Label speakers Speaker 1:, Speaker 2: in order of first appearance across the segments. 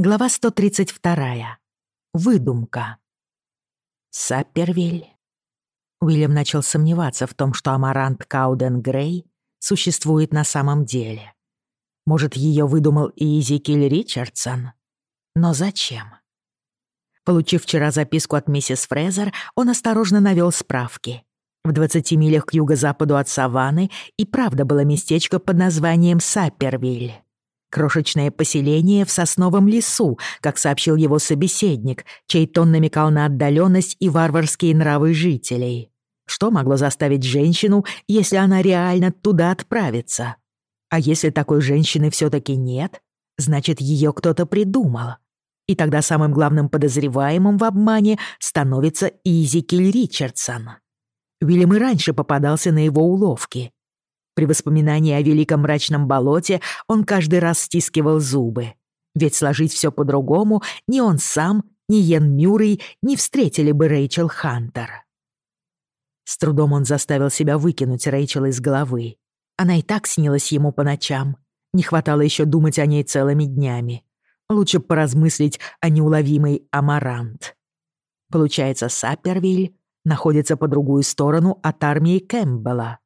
Speaker 1: Глава 132. Выдумка. Саппервиль. Уильям начал сомневаться в том, что Амарант Кауден Грей существует на самом деле. Может, ее выдумал и Изикиль Ричардсон? Но зачем? Получив вчера записку от миссис Фрезер, он осторожно навел справки. В 20 милях к юго-западу от Саванны и правда было местечко под названием Саппервиль. Крошечное поселение в сосновом лесу, как сообщил его собеседник, чей тон намекал на отдаленность и варварские нравы жителей. Что могло заставить женщину, если она реально туда отправится? А если такой женщины все-таки нет, значит, ее кто-то придумал. И тогда самым главным подозреваемым в обмане становится Изикиль Ричардсон. Уильям и раньше попадался на его уловки — при воспоминании о великом мрачном болоте он каждый раз стискивал зубы. Ведь сложить все по-другому ни он сам, ни Йен Мюррей не встретили бы Рэйчел Хантер. С трудом он заставил себя выкинуть Рэйчел из головы. Она и так снилась ему по ночам. Не хватало еще думать о ней целыми днями. Лучше поразмыслить о неуловимой Амарант. Получается, Саппервиль находится по другую сторону от армии Кэмпбелла.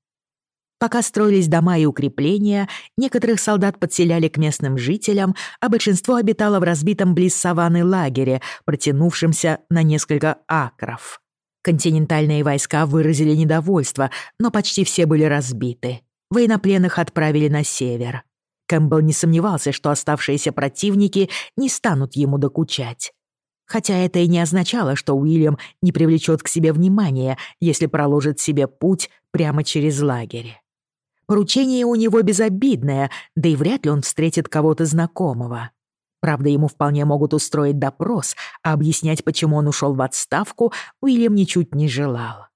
Speaker 1: Пока строились дома и укрепления, некоторых солдат подселяли к местным жителям, а большинство обитало в разбитом близ саванны лагере, протянувшемся на несколько акров. Континентальные войска выразили недовольство, но почти все были разбиты. Военнопленных отправили на север. Кэмпбелл не сомневался, что оставшиеся противники не станут ему докучать. Хотя это и не означало, что Уильям не привлечет к себе внимания, если проложит себе путь прямо через лагерь. Поручение у него безобидное, да и вряд ли он встретит кого-то знакомого. Правда, ему вполне могут устроить допрос, а объяснять, почему он ушел в отставку, Уильям ничуть не желал.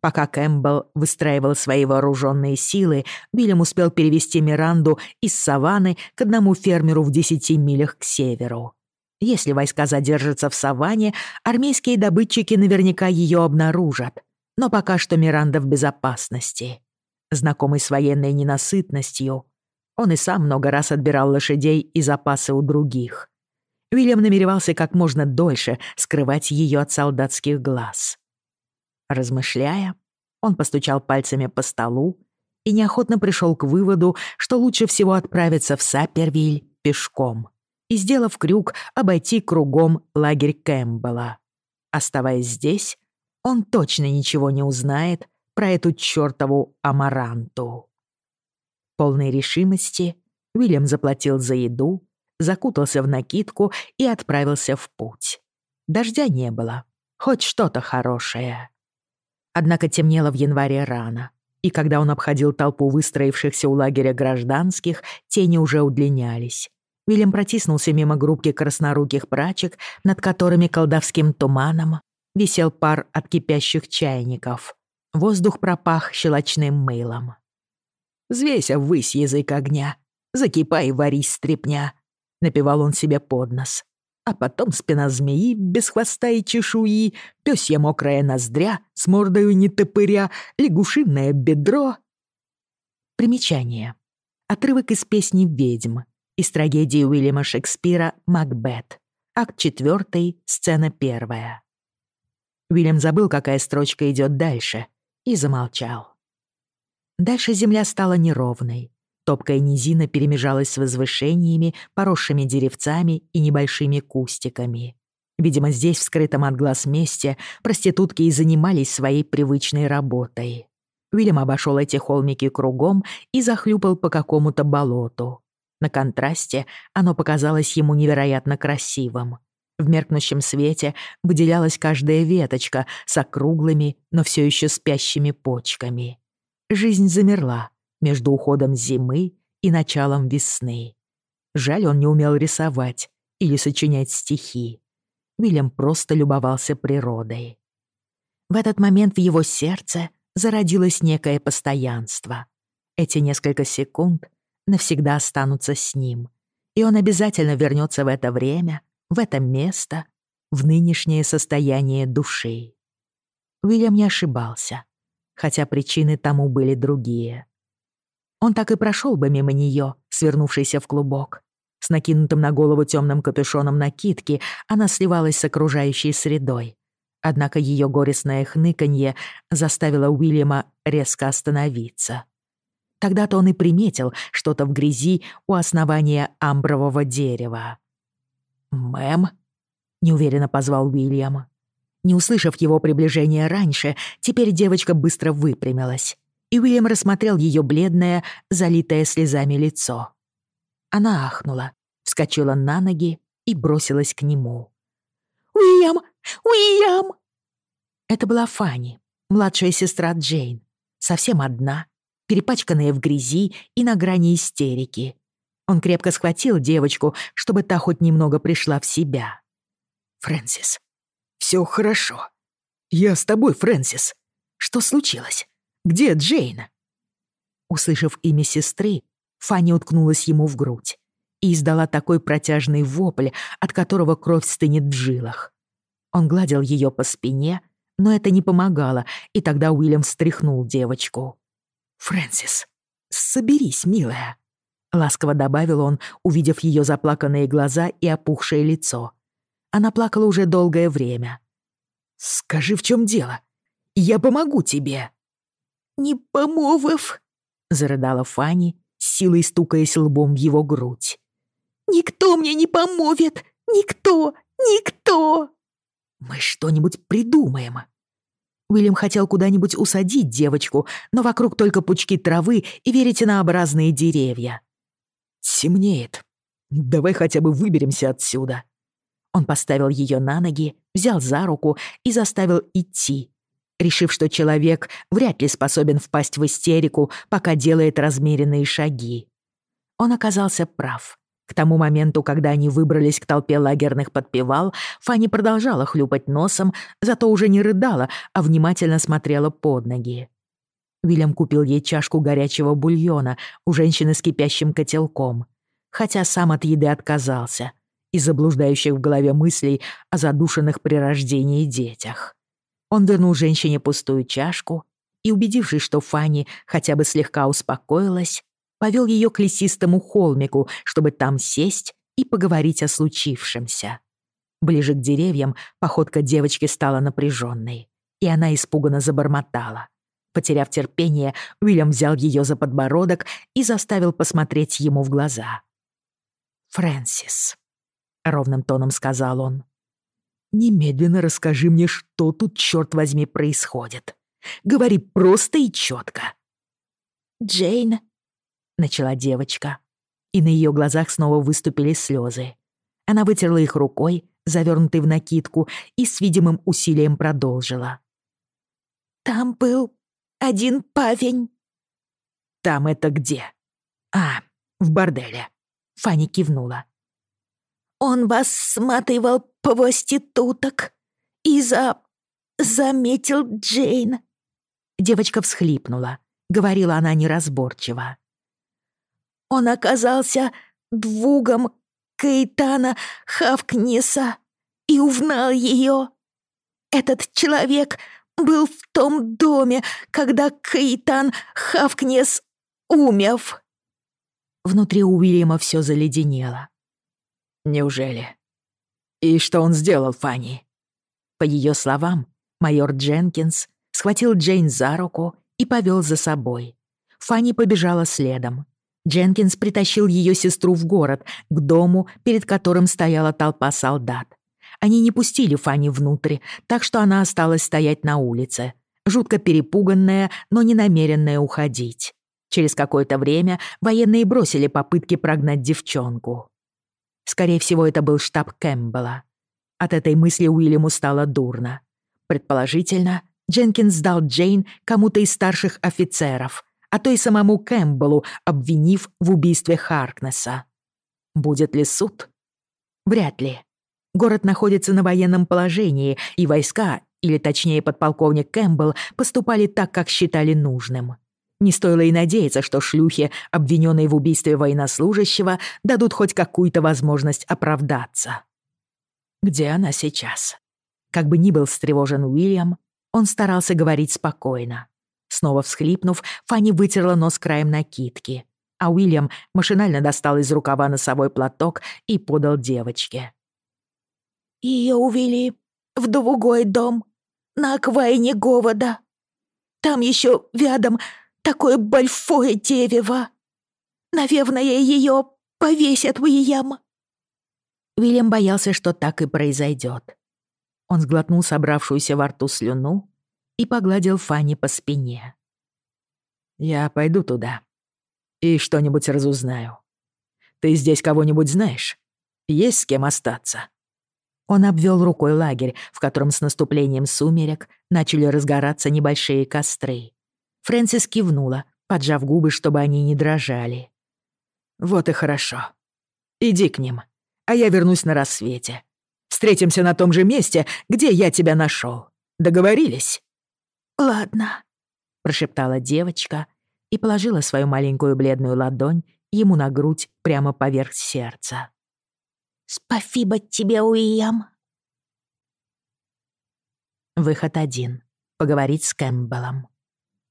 Speaker 1: Пока Кэмпбелл выстраивал свои вооруженные силы, Уильям успел перевести Миранду из саванны к одному фермеру в десяти милях к северу. Если войска задержатся в саванне, армейские добытчики наверняка ее обнаружат. Но пока что Миранда в безопасности. Знакомый с военной ненасытностью, он и сам много раз отбирал лошадей и запасы у других. Уильям намеревался как можно дольше скрывать ее от солдатских глаз. Размышляя, он постучал пальцами по столу и неохотно пришел к выводу, что лучше всего отправиться в Сапервиль пешком и, сделав крюк, обойти кругом лагерь Кэмпбелла. Оставаясь здесь, он точно ничего не узнает про эту чёртову амаранту. Полной решимости Уильям заплатил за еду, закутался в накидку и отправился в путь. Дождя не было, хоть что-то хорошее. Однако темнело в январе рано, и когда он обходил толпу выстроившихся у лагеря гражданских, тени уже удлинялись. Уильям протиснулся мимо группки красноруких прачек, над которыми колдовским туманом висел пар от кипящих чайников. Воздух пропах щелочным мылом. «Взвейся ввысь язык огня, закипай и варись стрепня», — напевал он себе под нос. А потом спина змеи без хвоста и чешуи, пёсья мокрая ноздря с мордою нетопыря, лягушиное бедро. Примечание. Отрывок из песни «Ведьм» из трагедии Уильяма Шекспира «Макбет». Акт 4, сцена 1. Уильям забыл, какая строчка идет дальше, и замолчал. Дальше земля стала неровной. Топкая низина перемежалась с возвышениями, поросшими деревцами и небольшими кустиками. Видимо, здесь, в скрытом от глаз месте, проститутки и занимались своей привычной работой. Уильям обошел эти холмики кругом и захлюпал по какому-то болоту. На контрасте оно показалось ему невероятно красивым. В меркнущем свете выделялась каждая веточка с округлыми, но все еще спящими почками. Жизнь замерла между уходом зимы и началом весны. Жаль, он не умел рисовать или сочинять стихи. Вильям просто любовался природой. В этот момент в его сердце зародилось некое постоянство. Эти несколько секунд навсегда останутся с ним, и он обязательно вернется в это время, в это место, в нынешнее состояние души. Уильям не ошибался, хотя причины тому были другие. Он так и прошел бы мимо нее, свернувшийся в клубок. С накинутым на голову темным капюшоном накидки она сливалась с окружающей средой. Однако ее горестное хныканье заставило Уильяма резко остановиться. Тогда-то он и приметил что-то в грязи у основания амбрового дерева. «Мэм?» — неуверенно позвал Уильям. Не услышав его приближения раньше, теперь девочка быстро выпрямилась, и Уильям рассмотрел ее бледное, залитое слезами лицо. Она ахнула, вскочила на ноги и бросилась к нему. «Уильям! Уильям!» Это была Фанни, младшая сестра Джейн, совсем одна, перепачканная в грязи и на грани истерики. Он крепко схватил девочку, чтобы та хоть немного пришла в себя. «Фрэнсис, все хорошо. Я с тобой, Фрэнсис. Что случилось? Где Джейн?» Услышав имя сестры, Фанни уткнулась ему в грудь и издала такой протяжный вопль, от которого кровь стынет в жилах. Он гладил ее по спине, но это не помогало, и тогда Уильям встряхнул девочку. «Фрэнсис, соберись, милая», — ласково добавил он, увидев ее заплаканные глаза и опухшее лицо. Она плакала уже долгое время. «Скажи, в чем дело? Я помогу тебе». «Не помовов», — зарыдала Фанни, силой стукаясь лбом в его грудь. «Никто мне не помовит! Никто! Никто!» «Мы что-нибудь придумаем», Уильям хотел куда-нибудь усадить девочку, но вокруг только пучки травы и веретенообразные деревья. «Темнеет. Давай хотя бы выберемся отсюда». Он поставил ее на ноги, взял за руку и заставил идти, решив, что человек вряд ли способен впасть в истерику, пока делает размеренные шаги. Он оказался прав. К тому моменту, когда они выбрались к толпе лагерных подпевал, Фанни продолжала хлюпать носом, зато уже не рыдала, а внимательно смотрела под ноги. Вильям купил ей чашку горячего бульона у женщины с кипящим котелком, хотя сам от еды отказался из заблуждающих в голове мыслей о задушенных при рождении детях. Он вернул женщине пустую чашку и, убедившись, что Фанни хотя бы слегка успокоилась, повел ее к лесистому холмику, чтобы там сесть и поговорить о случившемся. Ближе к деревьям походка девочки стала напряженной, и она испуганно забормотала. Потеряв терпение, Уильям взял ее за подбородок и заставил посмотреть ему в глаза. «Фрэнсис», — ровным тоном сказал он, — «немедленно расскажи мне, что тут, черт возьми, происходит. Говори просто и четко». «Джейн начала девочка. И на ее глазах снова выступили слезы. Она вытерла их рукой, завернутой в накидку, и с видимым усилием продолжила. «Там был один павень». «Там это где?» «А, в борделе». Фанни кивнула. «Он вас сматывал по проституток и за... заметил Джейн». Девочка всхлипнула. Говорила она неразборчиво. Он оказался двугом Каэтана Хавкниса и узнал ее. Этот человек был в том доме, когда Каэтан Хавкнес умер. Внутри Уильяма все заледенело. Неужели? И что он сделал, Фанни? По ее словам, майор Дженкинс схватил Джейн за руку и повел за собой. Фанни побежала следом. Дженкинс притащил ее сестру в город, к дому, перед которым стояла толпа солдат. Они не пустили Фанни внутрь, так что она осталась стоять на улице, жутко перепуганная, но не намеренная уходить. Через какое-то время военные бросили попытки прогнать девчонку. Скорее всего, это был штаб Кэмпбелла. От этой мысли Уильяму стало дурно. Предположительно, Дженкинс сдал Джейн кому-то из старших офицеров — а то и самому Кэмпбеллу, обвинив в убийстве Харкнесса. Будет ли суд? Вряд ли. Город находится на военном положении, и войска, или точнее подполковник Кэмпбелл, поступали так, как считали нужным. Не стоило и надеяться, что шлюхи, обвиненные в убийстве военнослужащего, дадут хоть какую-то возможность оправдаться. Где она сейчас? Как бы ни был встревожен Уильям, он старался говорить спокойно. Снова всхлипнув, Фанни вытерла нос краем накидки. а Уильям машинально достал из рукава носовой платок и подал девочке.
Speaker 2: Ее увели в другой дом, на окраине города. Там еще рядом такое большое дерево. Наверное, ее повесят в ям.
Speaker 1: Уильям боялся, что так и произойдет. Он сглотнул собравшуюся во рту слюну и погладил Фанни по спине. «Я пойду туда и что-нибудь разузнаю. Ты здесь кого-нибудь знаешь? Есть с кем остаться?» Он обвел рукой лагерь, в котором с наступлением сумерек начали разгораться небольшие костры. Фрэнсис кивнула, поджав губы, чтобы они не дрожали. «Вот и хорошо. Иди к ним, а я вернусь на рассвете. Встретимся на том же месте, где я тебя нашел. Договорились?»
Speaker 2: «Ладно», — прошептала девочка и положила свою маленькую бледную ладонь ему на грудь прямо поверх сердца. «Спасибо тебе, Уильям».
Speaker 1: Выход один. Поговорить с Кэмпбеллом.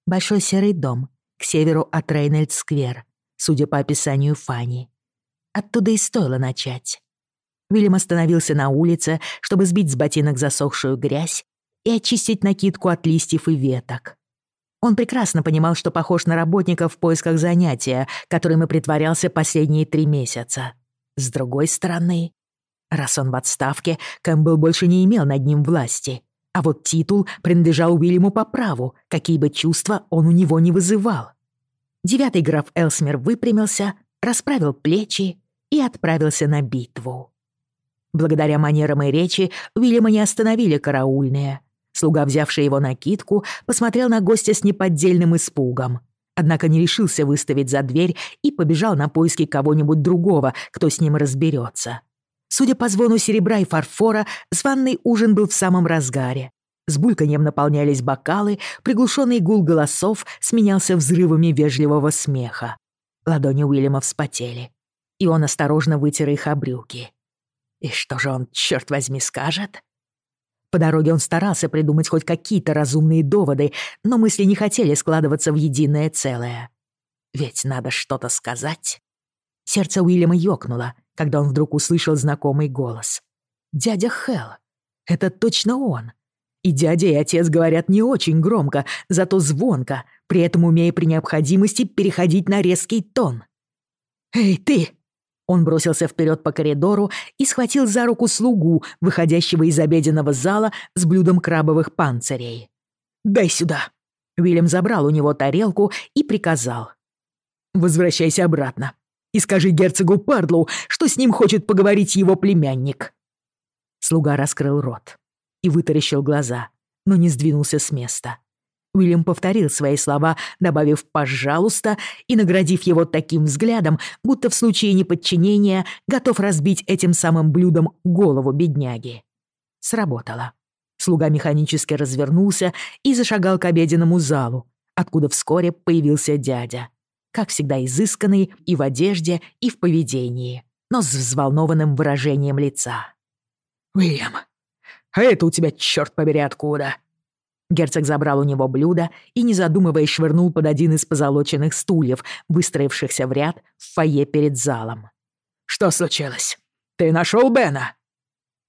Speaker 1: Большой серый дом к северу от Рейнольдс-сквер, судя по описанию Фанни. Оттуда и стоило начать. Вильям остановился на улице, чтобы сбить с ботинок засохшую грязь и очистить накидку от листьев и веток. Он прекрасно понимал, что похож на работника в поисках занятия, которым и притворялся последние три месяца. С другой стороны, раз он в отставке, Кэмпбелл больше не имел над ним власти, а вот титул принадлежал Уильяму по праву, какие бы чувства он у него не вызывал. Девятый граф Элсмер выпрямился, расправил плечи и отправился на битву. Благодаря манерам и речи Уильяма не остановили караульные. Слуга, взявший его накидку, посмотрел на гостя с неподдельным испугом — однако не решился выставить за дверь и побежал на поиски кого-нибудь другого, кто с ним разберется. Судя по звону серебра и фарфора, званный ужин был в самом разгаре. С бульканьем наполнялись бокалы, приглушенный гул голосов сменялся взрывами вежливого смеха. Ладони Уильяма вспотели, и он осторожно вытер их о брюки. И что же он, черт возьми, скажет? По дороге он старался придумать хоть какие-то разумные доводы, но мысли не хотели складываться в единое целое. Ведь надо что-то сказать. Сердце Уильяма ёкнуло, когда он вдруг услышал знакомый голос. «Дядя Хелл! Это точно он!» И дядя и отец говорят не очень громко, зато звонко, при этом умея при необходимости переходить на резкий тон. «Эй, ты!» Он бросился вперед по коридору и схватил за руку слугу, выходящего из обеденного зала с блюдом крабовых панцирей. «Дай сюда!» Уильям забрал у него тарелку и приказал. «Возвращайся обратно и скажи герцогу Пардлоу, что с ним хочет поговорить его племянник». Слуга раскрыл рот и вытаращил глаза, но не сдвинулся с места. Уильям повторил свои слова, добавив «пожалуйста» и наградив его таким взглядом, будто в случае неподчинения готов разбить этим самым блюдом голову бедняги. Сработало. Слуга механически развернулся и зашагал к обеденному залу, откуда вскоре появился дядя. Как всегда изысканный и в одежде, и в поведении, но с взволнованным выражением лица. «Уильям, а это у тебя, черт побери, откуда?» Герцог забрал у него блюдо и, не задумываясь, швырнул под один из позолоченных стульев, выстроившихся в ряд в фойе перед залом. «Что случилось? Ты нашел Бена?»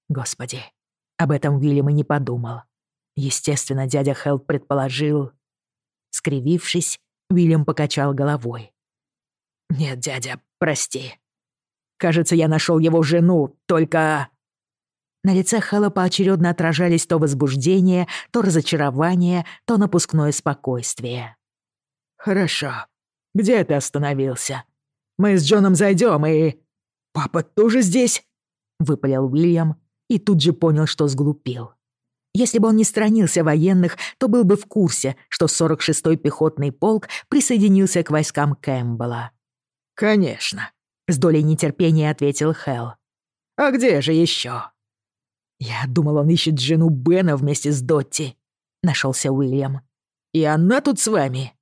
Speaker 1: Господи, об этом Уильям и не подумал. Естественно, дядя Хелп предположил... Скривившись, Уильям покачал головой. «Нет, дядя, прости. Кажется, я нашел его жену, только...» На лице Хэлла поочередно отражались то возбуждение, то разочарование, то напускное спокойствие. «Хорошо. Где ты остановился? Мы с Джоном зайдем и...» «Папа тоже здесь?» — выпалил Уильям и тут же понял, что сглупил. Если бы он не сторонился военных, то был бы в курсе, что 46-й пехотный полк присоединился к войскам Кэмпбелла. «Конечно», — с долей нетерпения ответил Хелл. «А где же еще?» «Я думал, он ищет жену Бена вместе с Дотти», — нашелся Уильям. «И она тут с вами?»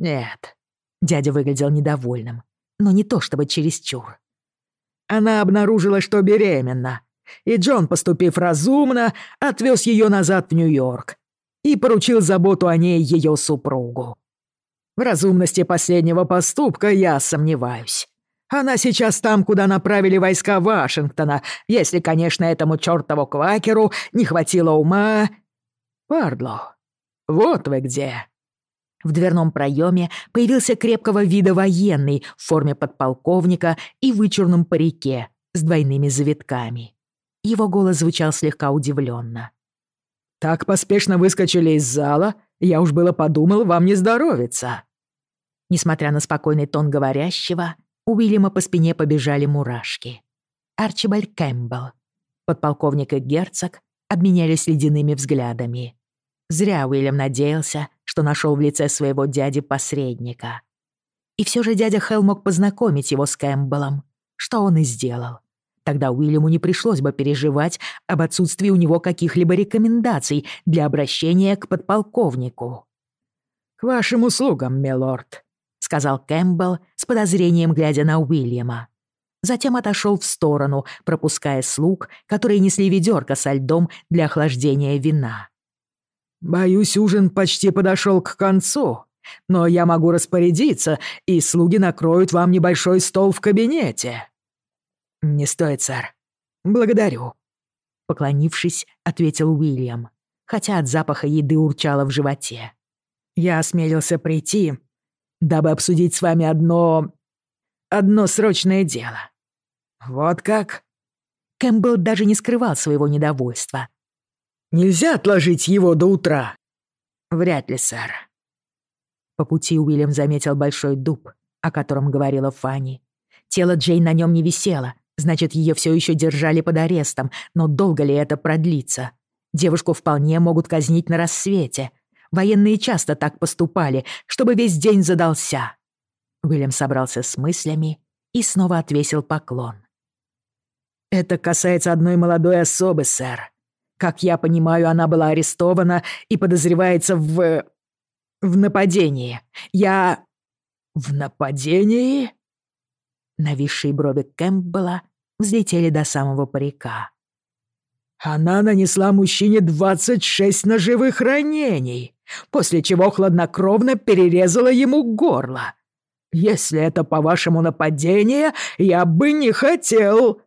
Speaker 1: «Нет». Дядя выглядел недовольным, но не то чтобы чересчур. Она обнаружила, что беременна, и Джон, поступив разумно, отвез ее назад в Нью-Йорк и поручил заботу о ней ее супругу. В разумности последнего поступка я сомневаюсь. Она сейчас там, куда направили войска Вашингтона, если, конечно, этому чёртову квакеру не хватило ума... Пардло, вот вы где!» В дверном проеме появился крепкого вида военный в форме подполковника и вычурном парике с двойными завитками. Его голос звучал слегка удивленно. «Так поспешно выскочили из зала, я уж было подумал, вам не здоровится». Несмотря на спокойный тон говорящего, у Уильяма по спине побежали мурашки. Арчибальд Кэмпбелл, подполковник и герцог обменялись ледяными взглядами. Зря Уильям надеялся, что нашел в лице своего дяди посредника. И все же дядя Хелл мог познакомить его с Кэмпбеллом, что он и сделал. Тогда Уильяму не пришлось бы переживать об отсутствии у него каких-либо рекомендаций для обращения к подполковнику. «К вашим услугам, милорд», — сказал Кэмпбелл с подозрением, глядя на Уильяма. Затем отошел в сторону, пропуская слуг, которые несли ведерко со льдом для охлаждения вина. «Боюсь, ужин почти подошел к концу, но я могу распорядиться, и слуги накроют вам небольшой стол в кабинете». «Не стоит, сэр. Благодарю», — поклонившись, ответил Уильям, хотя от запаха еды урчало в животе. «Я осмелился прийти, дабы обсудить с вами одно... одно срочное дело». «Вот как?» Кэмпбелл даже не скрывал своего недовольства, Нельзя отложить его до утра?» «Вряд ли, сэр». По пути Уильям заметил большой дуб, о котором говорила Фанни. Тело Джейн на нем не висело, значит, ее все еще держали под арестом, но долго ли это продлится? Девушку вполне могут казнить на рассвете. Военные часто так поступали, чтобы весь день задался. Уильям собрался с мыслями и снова отвесил поклон. «Это касается одной молодой особы, сэр. Как я понимаю, она была арестована и подозревается в... в нападении. Я... в нападении?» Нависшие брови Кэмпбелла взлетели до самого парика. «Она нанесла мужчине 26 ножевых ранений, после чего хладнокровно перерезала ему горло. Если это, по-вашему, нападение, я бы не хотел...»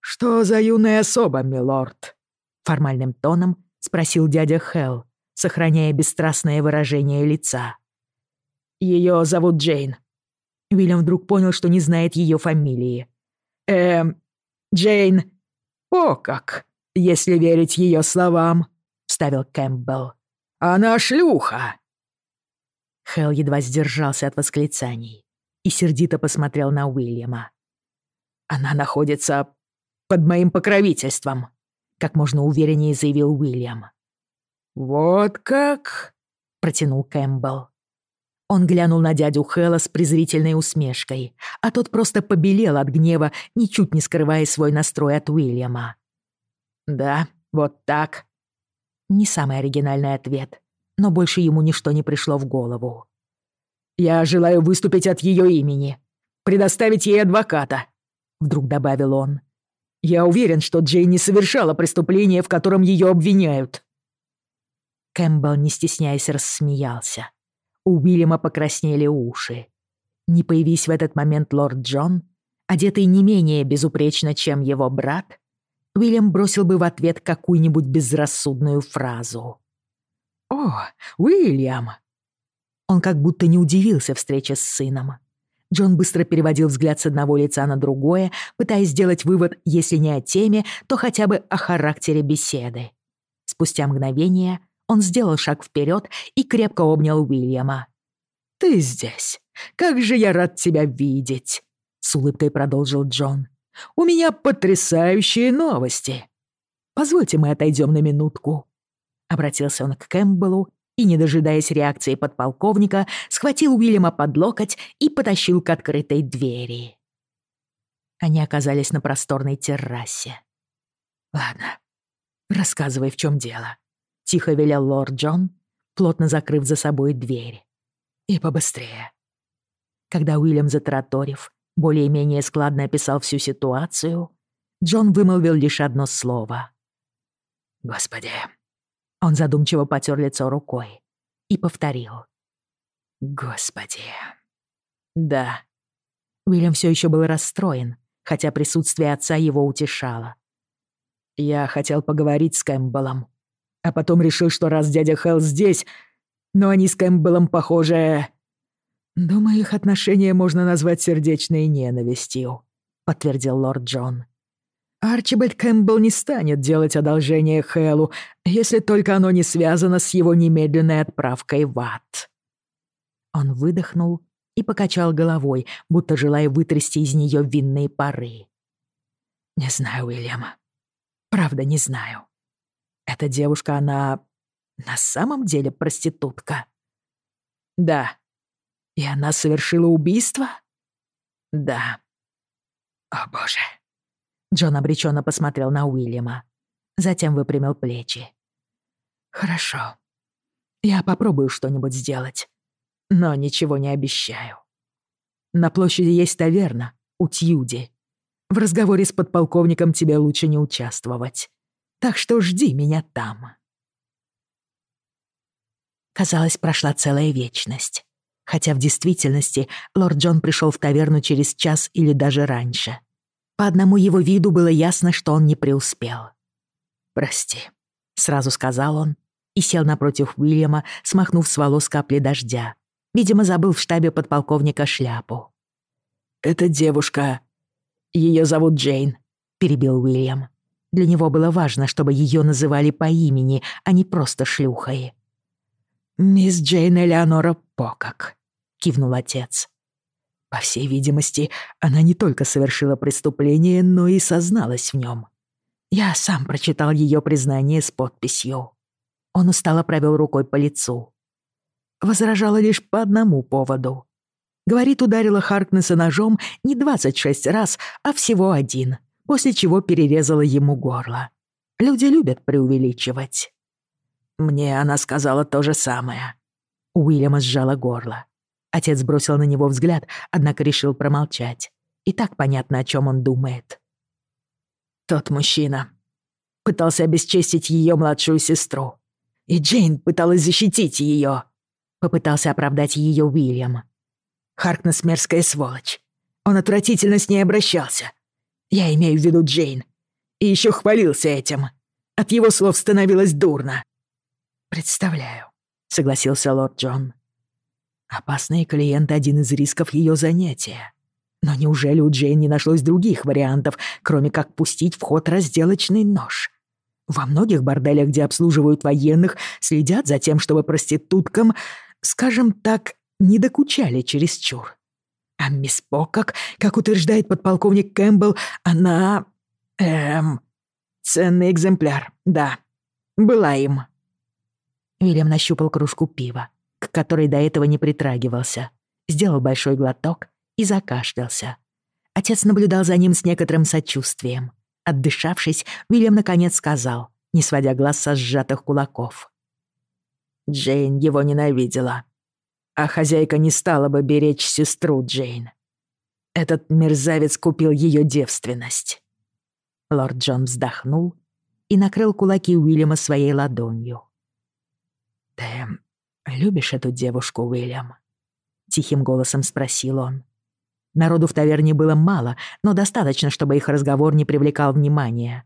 Speaker 1: «Что за юная особа, милорд?» Формальным тоном спросил дядя Хелл, сохраняя бесстрастное выражение лица. Ее зовут Джейн. Уильям вдруг понял, что не знает ее фамилии. «Эм, Джейн... О как, если верить ее словам», — вставил Кэмпбелл. «Она шлюха!» Хелл едва сдержался от восклицаний и сердито посмотрел на Уильяма. «Она находится под моим покровительством», как можно увереннее заявил Уильям. «Вот как?» — протянул Кэмпбелл. Он глянул на дядю Хэлла с презрительной усмешкой, а тот просто побелел от гнева, ничуть не скрывая свой настрой от Уильяма. «Да, вот так». Не самый оригинальный ответ, но больше ему ничто не пришло в голову. «Я желаю выступить от ее имени, предоставить ей адвоката», — вдруг добавил он. Я уверен, что Джейн не совершала преступление, в котором ее обвиняют». Кэмпбелл, не стесняясь, рассмеялся. У Уильяма покраснели уши. Не появись в этот момент лорд Джон, одетый не менее безупречно, чем его брат, Уильям бросил бы в ответ какую-нибудь безрассудную фразу. «О, Уильям!» Он как будто не удивился встрече с сыном. Джон быстро переводил взгляд с одного лица на другое, пытаясь сделать вывод, если не о теме, то хотя бы о характере беседы. Спустя мгновение он сделал шаг вперед и крепко обнял Уильяма. «Ты здесь. Как же я рад тебя видеть!» — с улыбкой продолжил Джон. «У меня потрясающие новости. Позвольте мы отойдем на минутку». Обратился он к Кэмпбеллу и, не дожидаясь реакции подполковника, схватил Уильяма под локоть и потащил к открытой двери. Они оказались на просторной террасе. «Ладно, рассказывай, в чем дело», — тихо велел лорд Джон, плотно закрыв за собой дверь. «И побыстрее». Когда Уильям, затраторив, более-менее складно описал всю ситуацию, Джон вымолвил лишь одно слово. «Господи, он задумчиво потер лицо рукой и повторил. Господи. Да. Уильям все еще был расстроен, хотя присутствие отца его утешало. Я хотел поговорить с Кэмпбеллом, а потом решил, что раз дядя Хелл здесь, но они с Кэмпбеллом, похоже... Думаю, их отношения можно назвать сердечной ненавистью, подтвердил лорд Джон. Арчибальд Кэмпбелл не станет делать одолжение Хэллу, если только оно не связано с его немедленной отправкой в ад. Он выдохнул и покачал головой, будто желая вытрясти из нее винные пары. «Не знаю, Уильям. Правда, не знаю. Эта девушка, она на самом деле проститутка?» «Да. И она совершила убийство?» «Да». «О, боже». Джон обреченно посмотрел на Уильяма. Затем выпрямил плечи. «Хорошо. Я попробую что-нибудь сделать но ничего не обещаю. На площади есть таверна у Тьюди. В разговоре с подполковником тебе лучше не участвовать. Так что жди меня там. Казалось, прошла целая вечность. Хотя в действительности лорд Джон пришел в таверну через час или даже раньше. По одному его виду было ясно, что он не преуспел. «Прости», — сразу сказал он и сел напротив Уильяма, смахнув с волос капли дождя, Видимо, забыл в штабе подполковника шляпу. «Это девушка. Ее зовут Джейн», — перебил Уильям. Для него было важно, чтобы ее называли по имени, а не просто шлюхой. «Мисс Джейн Элеонора Покок», — кивнул отец. По всей видимости, она не только совершила преступление, но и созналась в нем. Я сам прочитал ее признание с подписью. Он устало провел рукой по лицу возражала лишь по одному поводу. Говорит, ударила Харкнесса ножом не 26 раз, а всего один, после чего перерезала ему горло. Люди любят преувеличивать. Мне она сказала то же самое. Уильяма сжала горло. Отец бросил на него взгляд, однако решил промолчать. И так понятно, о чем он думает. Тот мужчина пытался обесчестить ее младшую сестру. И Джейн пыталась защитить ее. Попытался оправдать ее Уильям. Харкнес мерзкая сволочь. Он отвратительно с ней обращался. Я имею в виду Джейн. И еще хвалился этим. От его слов становилось дурно. «Представляю», — согласился лорд Джон. «Опасные клиенты — один из рисков ее занятия. Но неужели у Джейн не нашлось других вариантов, кроме как пустить в ход разделочный нож? Во многих борделях, где обслуживают военных, следят за тем, чтобы проституткам скажем так, не докучали чересчур. А мисс Покок, как утверждает подполковник Кэмпбелл, она... эм... ценный экземпляр, да. Была им. Вильям нащупал кружку пива, к которой до этого не притрагивался, сделал большой глоток и закашлялся. Отец наблюдал за ним с некоторым сочувствием. Отдышавшись, Вильям наконец сказал, не сводя глаз со сжатых кулаков. Джейн его ненавидела. А хозяйка не стала бы беречь сестру Джейн. Этот мерзавец купил ее девственность. Лорд Джон вздохнул и накрыл кулаки Уильяма своей ладонью. «Ты любишь эту девушку, Уильям?» — тихим голосом спросил он. Народу в таверне было мало, но достаточно, чтобы их разговор не привлекал внимания.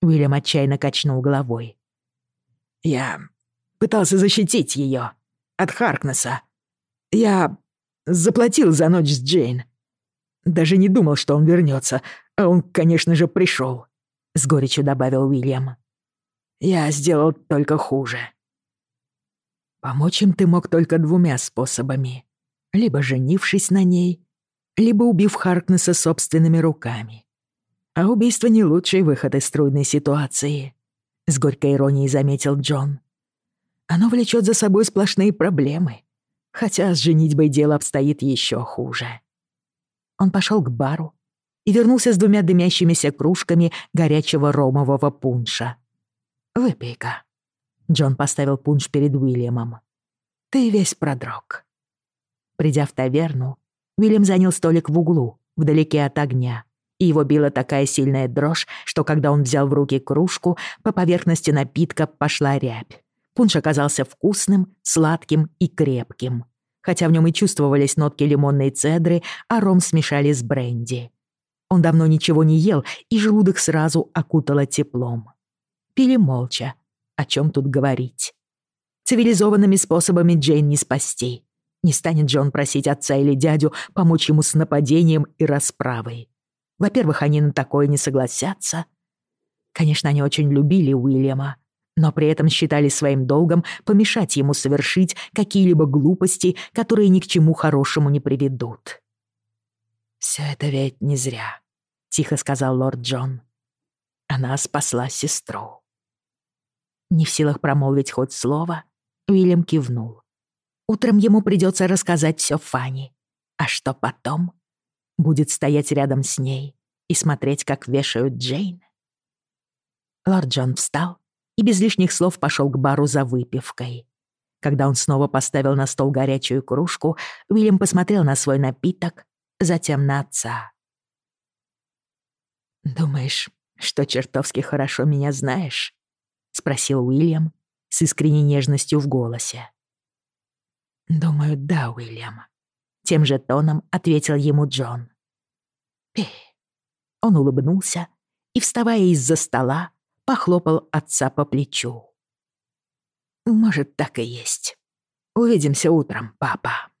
Speaker 1: Уильям отчаянно качнул головой. «Я пытался защитить ее от Харкнесса. Я заплатил за ночь с Джейн. Даже не думал, что он вернется, а он, конечно же, пришел. С горечью добавил Уильям. Я сделал только хуже. Помочь им ты мог только двумя способами. Либо женившись на ней, либо убив Харкнесса собственными руками. А убийство не лучший выход из трудной ситуации. С горькой иронией заметил Джон оно влечет за собой сплошные проблемы. Хотя с женитьбой дело обстоит еще хуже. Он пошел к бару и вернулся с двумя дымящимися кружками горячего ромового пунша. «Выпей-ка». Джон поставил пунш перед Уильямом. «Ты весь продрог». Придя в таверну, Уильям занял столик в углу, вдалеке от огня, и его била такая сильная дрожь, что когда он взял в руки кружку, по поверхности напитка пошла рябь. Пунш оказался вкусным, сладким и крепким. хотя в нем и чувствовались нотки лимонной цедры, а ром смешали с бренди. Он давно ничего не ел, и желудок сразу окутало теплом. Пили молча. О чем тут говорить? Цивилизованными способами Джейн не спасти. Не станет Джон просить отца или дядю помочь ему с нападением и расправой. Во-первых, они на такое не согласятся. Конечно, они очень любили Уильяма, но при этом считали своим долгом помешать ему совершить какие-либо глупости, которые ни к чему хорошему не приведут. «Всё это ведь не зря», — тихо сказал лорд Джон. Она спасла сестру. Не в силах промолвить хоть слово, Уильям кивнул. Утром ему придется рассказать всё Фанни. А что потом? Будет стоять рядом с ней и смотреть, как вешают Джейн? Лорд Джон встал и без лишних слов пошел к бару за выпивкой. Когда он снова поставил на стол горячую кружку, Уильям посмотрел на свой напиток, затем на отца. «Думаешь, что чертовски хорошо меня знаешь?» — спросил Уильям с искренней нежностью в голосе. «Думаю, да, Уильям», — тем же тоном ответил ему Джон. «Пей». Он улыбнулся и, вставая из-за стола, похлопал отца по плечу. «Может, так и есть. Увидимся утром, папа».